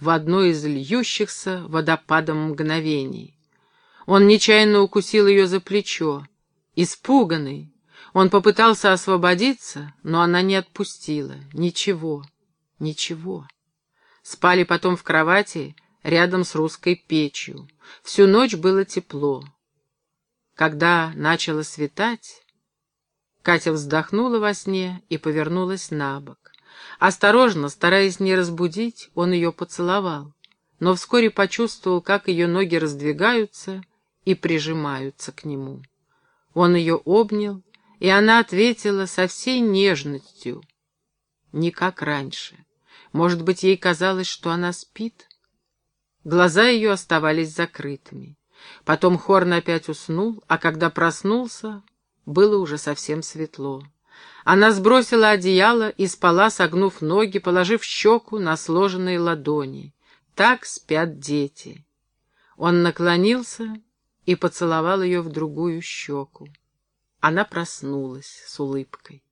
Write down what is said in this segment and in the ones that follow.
в одно из льющихся водопадом мгновений. Он нечаянно укусил ее за плечо. Испуганный, он попытался освободиться, но она не отпустила. Ничего, ничего. Спали потом в кровати рядом с русской печью. Всю ночь было тепло. Когда начало светать, Катя вздохнула во сне и повернулась на бок. Осторожно, стараясь не разбудить, он ее поцеловал, но вскоре почувствовал, как ее ноги раздвигаются и прижимаются к нему. Он ее обнял, и она ответила со всей нежностью, не как раньше. Может быть, ей казалось, что она спит? Глаза ее оставались закрытыми. Потом Хорн опять уснул, а когда проснулся, было уже совсем светло. Она сбросила одеяло и спала, согнув ноги, положив щеку на сложенные ладони. Так спят дети. Он наклонился и поцеловал ее в другую щеку. Она проснулась с улыбкой.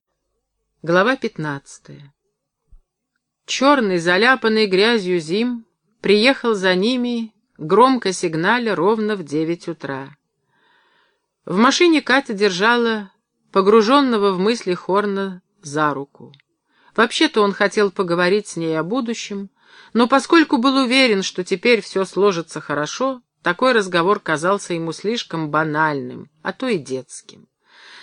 Глава пятнадцатая. Черный, заляпанный грязью зим, приехал за ними громко сигналя ровно в девять утра. В машине Катя держала погруженного в мысли Хорна за руку. Вообще-то он хотел поговорить с ней о будущем, но поскольку был уверен, что теперь все сложится хорошо, такой разговор казался ему слишком банальным, а то и детским.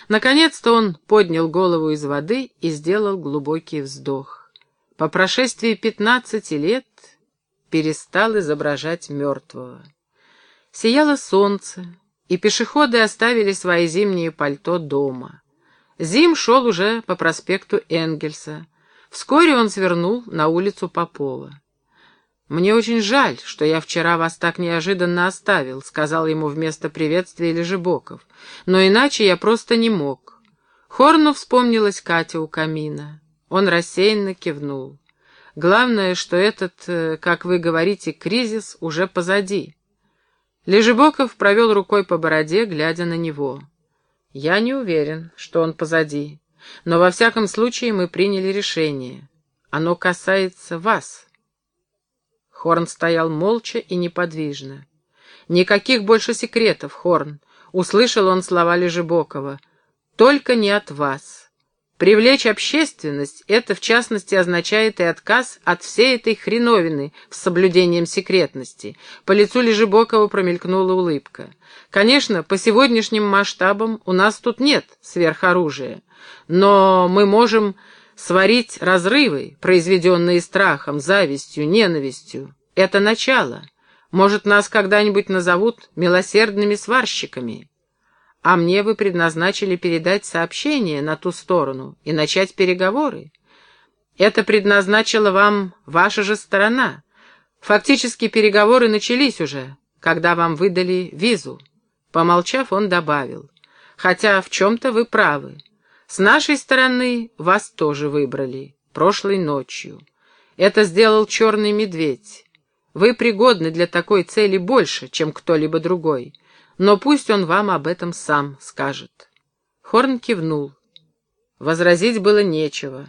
Наконец-то он поднял голову из воды и сделал глубокий вздох. По прошествии пятнадцати лет перестал изображать мертвого. Сияло солнце, и пешеходы оставили свои зимние пальто дома. Зим шел уже по проспекту Энгельса. Вскоре он свернул на улицу Попова. «Мне очень жаль, что я вчера вас так неожиданно оставил», — сказал ему вместо приветствия Лежебоков. «Но иначе я просто не мог». Хорну вспомнилась Катя у камина. Он рассеянно кивнул. Главное, что этот, э, как вы говорите, кризис уже позади. Лежебоков провел рукой по бороде, глядя на него. Я не уверен, что он позади, но во всяком случае мы приняли решение. Оно касается вас. Хорн стоял молча и неподвижно. «Никаких больше секретов, Хорн», — услышал он слова Лежебокова. «Только не от вас». Привлечь общественность — это, в частности, означает и отказ от всей этой хреновины с соблюдением секретности. По лицу Лежебокова промелькнула улыбка. Конечно, по сегодняшним масштабам у нас тут нет сверхоружия, но мы можем сварить разрывы, произведенные страхом, завистью, ненавистью. Это начало. Может, нас когда-нибудь назовут милосердными сварщиками. А мне вы предназначили передать сообщение на ту сторону и начать переговоры. Это предназначила вам ваша же сторона. Фактически переговоры начались уже, когда вам выдали визу. Помолчав, он добавил. Хотя в чем-то вы правы. С нашей стороны вас тоже выбрали, прошлой ночью. Это сделал черный медведь. Вы пригодны для такой цели больше, чем кто-либо другой но пусть он вам об этом сам скажет. Хорн кивнул. Возразить было нечего.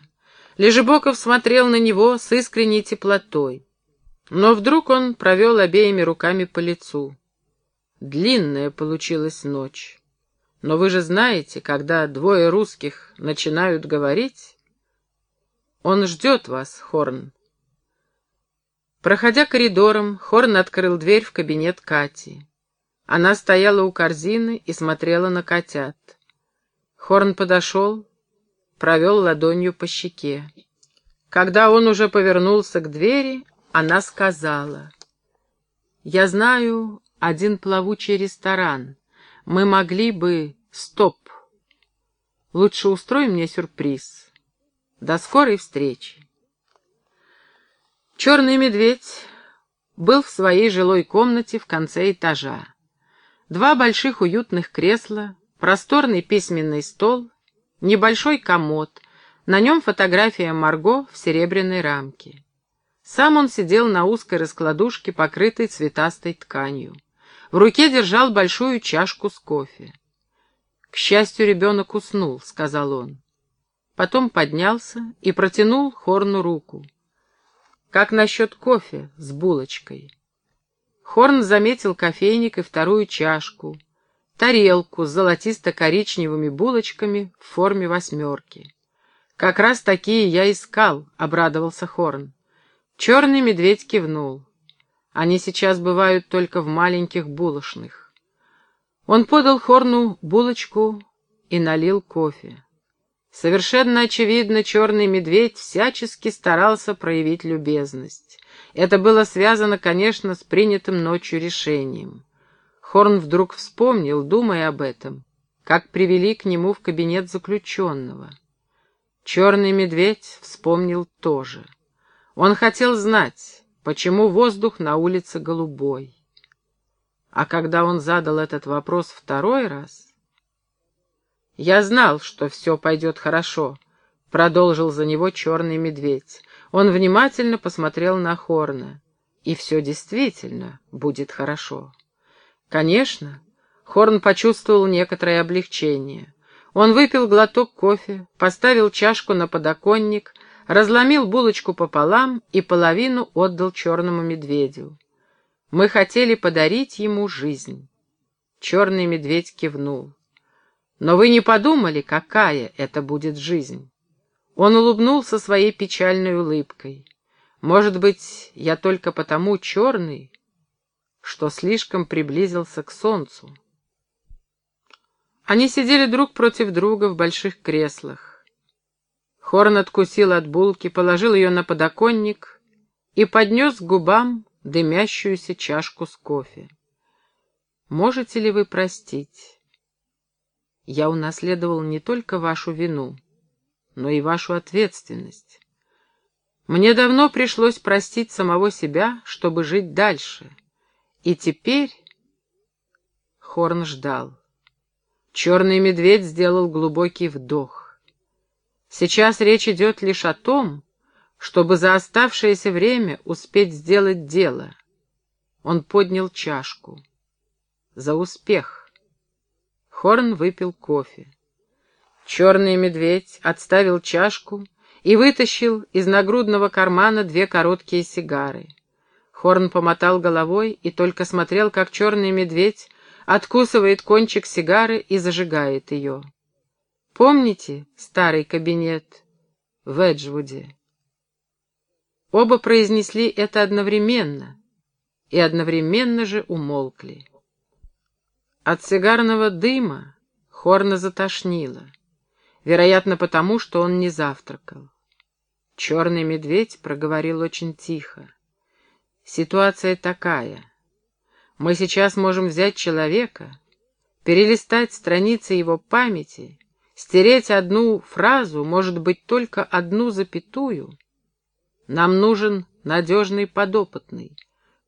Лежебоков смотрел на него с искренней теплотой. Но вдруг он провел обеими руками по лицу. Длинная получилась ночь. Но вы же знаете, когда двое русских начинают говорить... Он ждет вас, Хорн. Проходя коридором, Хорн открыл дверь в кабинет Кати. Она стояла у корзины и смотрела на котят. Хорн подошел, провел ладонью по щеке. Когда он уже повернулся к двери, она сказала, «Я знаю один плавучий ресторан. Мы могли бы... Стоп! Лучше устрой мне сюрприз. До скорой встречи!» Черный медведь был в своей жилой комнате в конце этажа. Два больших уютных кресла, просторный письменный стол, небольшой комод, на нем фотография Марго в серебряной рамке. Сам он сидел на узкой раскладушке, покрытой цветастой тканью. В руке держал большую чашку с кофе. «К счастью, ребенок уснул», — сказал он. Потом поднялся и протянул Хорну руку. Как насчет кофе с булочкой? Хорн заметил кофейник и вторую чашку, тарелку с золотисто-коричневыми булочками в форме восьмерки. «Как раз такие я искал», — обрадовался Хорн. Черный медведь кивнул. Они сейчас бывают только в маленьких булочных. Он подал Хорну булочку и налил кофе. Совершенно очевидно, черный медведь всячески старался проявить любезность. Это было связано, конечно, с принятым ночью решением. Хорн вдруг вспомнил, думая об этом, как привели к нему в кабинет заключенного. Черный медведь вспомнил тоже. Он хотел знать, почему воздух на улице голубой. А когда он задал этот вопрос второй раз... «Я знал, что все пойдет хорошо», — продолжил за него черный медведь. Он внимательно посмотрел на Хорна. «И все действительно будет хорошо». Конечно, Хорн почувствовал некоторое облегчение. Он выпил глоток кофе, поставил чашку на подоконник, разломил булочку пополам и половину отдал черному медведю. Мы хотели подарить ему жизнь. Черный медведь кивнул. Но вы не подумали, какая это будет жизнь? Он улыбнулся своей печальной улыбкой. Может быть, я только потому черный, что слишком приблизился к солнцу. Они сидели друг против друга в больших креслах. Хорн откусил от булки, положил ее на подоконник и поднес к губам дымящуюся чашку с кофе. «Можете ли вы простить? Я унаследовал не только вашу вину, но и вашу ответственность. Мне давно пришлось простить самого себя, чтобы жить дальше. И теперь...» Хорн ждал. Черный медведь сделал глубокий вдох. Сейчас речь идет лишь о том, чтобы за оставшееся время успеть сделать дело. Он поднял чашку. За успех. Хорн выпил кофе. Черный медведь отставил чашку и вытащил из нагрудного кармана две короткие сигары. Хорн помотал головой и только смотрел, как черный медведь откусывает кончик сигары и зажигает ее. Помните старый кабинет в Эджвуде? Оба произнесли это одновременно и одновременно же умолкли. От сигарного дыма Хорна затошнило, вероятно, потому, что он не завтракал. Черный медведь проговорил очень тихо. Ситуация такая. Мы сейчас можем взять человека, перелистать страницы его памяти, стереть одну фразу, может быть, только одну запятую. Нам нужен надежный подопытный.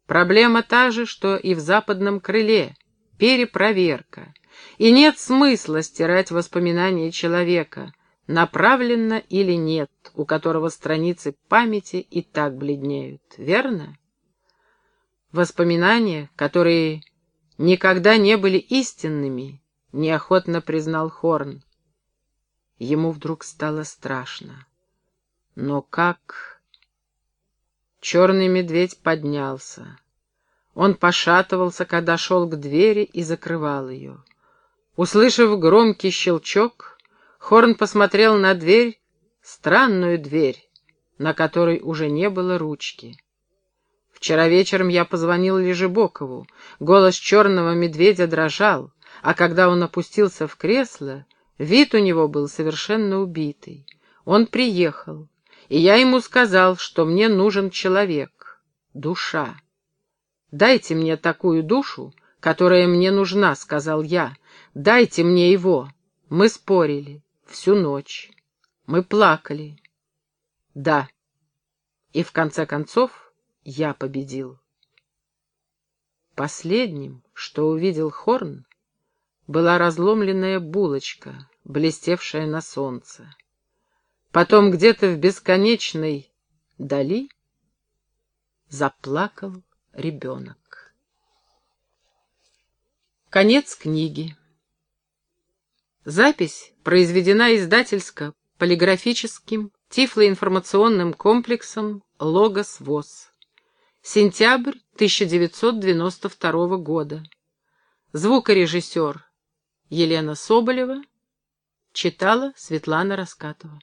Проблема та же, что и в западном крыле — перепроверка. И нет смысла стирать воспоминания человека, направленно или нет, у которого страницы памяти и так бледнеют, верно? Воспоминания, которые никогда не были истинными, неохотно признал Хорн. Ему вдруг стало страшно. Но как... Черный медведь поднялся. Он пошатывался, когда шел к двери и закрывал ее. Услышав громкий щелчок, Хорн посмотрел на дверь, странную дверь, на которой уже не было ручки. Вчера вечером я позвонил Лежебокову. Голос черного медведя дрожал, а когда он опустился в кресло, вид у него был совершенно убитый. Он приехал, и я ему сказал, что мне нужен человек, душа. «Дайте мне такую душу, которая мне нужна», — сказал я. «Дайте мне его». Мы спорили всю ночь. Мы плакали. Да. И в конце концов я победил. Последним, что увидел Хорн, была разломленная булочка, блестевшая на солнце. Потом где-то в бесконечной дали заплакал ребенок. Конец книги. Запись произведена издательско-полиграфическим тифлоинформационным комплексом «Логос ВОЗ». Сентябрь 1992 года. Звукорежиссер Елена Соболева. Читала Светлана Раскатова.